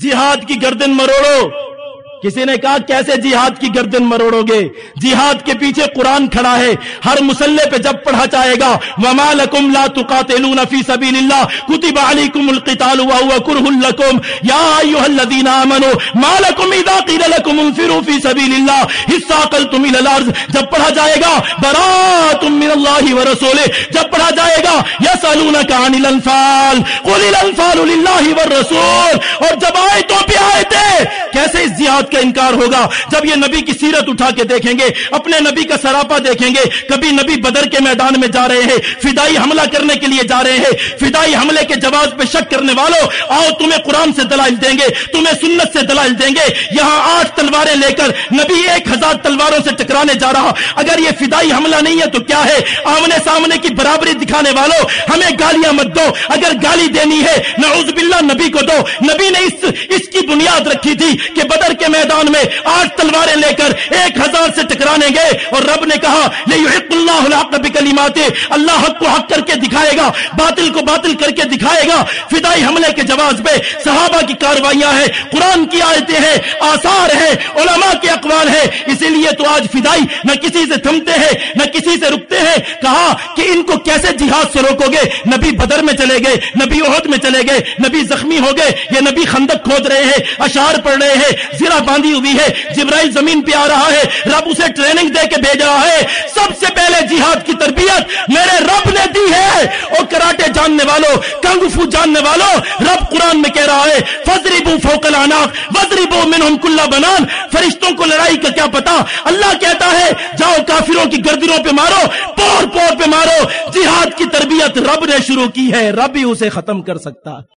جہاد کی گردن مروڑو۔ کسی نے کہا کیسے جہاد کی گردن مروڑو گے؟ جہاد کے پیچھے قرآن کھڑا ہے۔ ہر مسلح پہ جب پڑھا جائے گا، وما لکم لا تقاتلون فی سبیل اللہ کتب علیکم القتال وهو کرہ لکم یا ایها الذین آمنوا، ما لکم اذا قیل لکم انفروا فی سبیل اللہ حساقلتم الى الارض جب پڑھا جائے گا برات من اللہ ورسولہ جب پڑھا جائے گا یسالونک عن الانفال قل الانفال للہ والرسول۔ اور جب آیتوں پہ آئے تھے کیسے اس جہاد کا انکار ہوگا؟ جب یہ نبی کی سیرت اٹھا کے دیکھیں گے، اپنے نبی کا سراپا دیکھیں گے، کبھی نبی بدر کے میدان میں جا رہے ہیں، فدائی حملہ کرنے کے لیے جا رہے ہیں، فدائی حملے کے جواز پہ شک کرنے والوں، آؤ تمہیں قرآن سے دلائل دیں گے، تمہیں سنت سے دلائل دیں گے۔ یہاں آٹھ تلواریں لے کر نبی ایک ہزار تلواروں سے ٹکرانے جا رہا۔ اگر یہ فدائی حملہ نہیں ہے تو کیا ہے؟ آمنے سامنے کی برابری دکھانے والوں، ہمیں گالیاں مت دو۔ اگر گالی دینی ہے، نعوذ باللہ نبی کو دو۔ نبی نے اس اس کی بنیاد رکھی تھی کہ کے میدان میں آٹھ تلواریں لے کر ایک ہزار سے ٹکرانے گئے اور رب نے کہا اللہ الحق بکلمات اللہ حق کو حق کر کے دکھائے گا، باطل کو باطل کر کے دکھائے گا، فدائی حملے کے جواز پہ صحابہ کی کاروائیاں ہیں، قرآن کی آیتیں ہیں، آثار ہیں، علماء کے اقوال ہیں، اسی لیے تو آج فدائی نہ کسی سے تھمتے ہیں، نہ کسی سے رکتے ہیں، کہا کہ ان کو کیسے جہاد سے روکو گے؟ نبی بدر میں چلے گئے، نبی عہد میں چلے گئے، نبی زخمی ہو گئے یہ نبی خندق کھود رہے ہیں اشار پڑھ رہے ہیں زرا باندھی ہوئی ہے، جبرائیل زمین پہ آ رہا ہے، رب اسے ٹریننگ دے کے بھیج رہا ہے۔ سب سے پہلے جہاد کی تربیت میرے رب نے دی ہے۔ اور کراٹے جاننے والوں کنگ فو جاننے والوں رب قرآن میں کہہ رہا ہے فضری بو فوکل وزری بو من کلّا بنان فرشتوں کو لڑائی کا کیا پتا اللہ کہتا ہے، جاؤ کافروں کی گردنوں پہ مارو، پور پور پہ مارو جہاد کی تربیت رب نے شروع کی ہے، رب ہی اسے ختم کر سکتا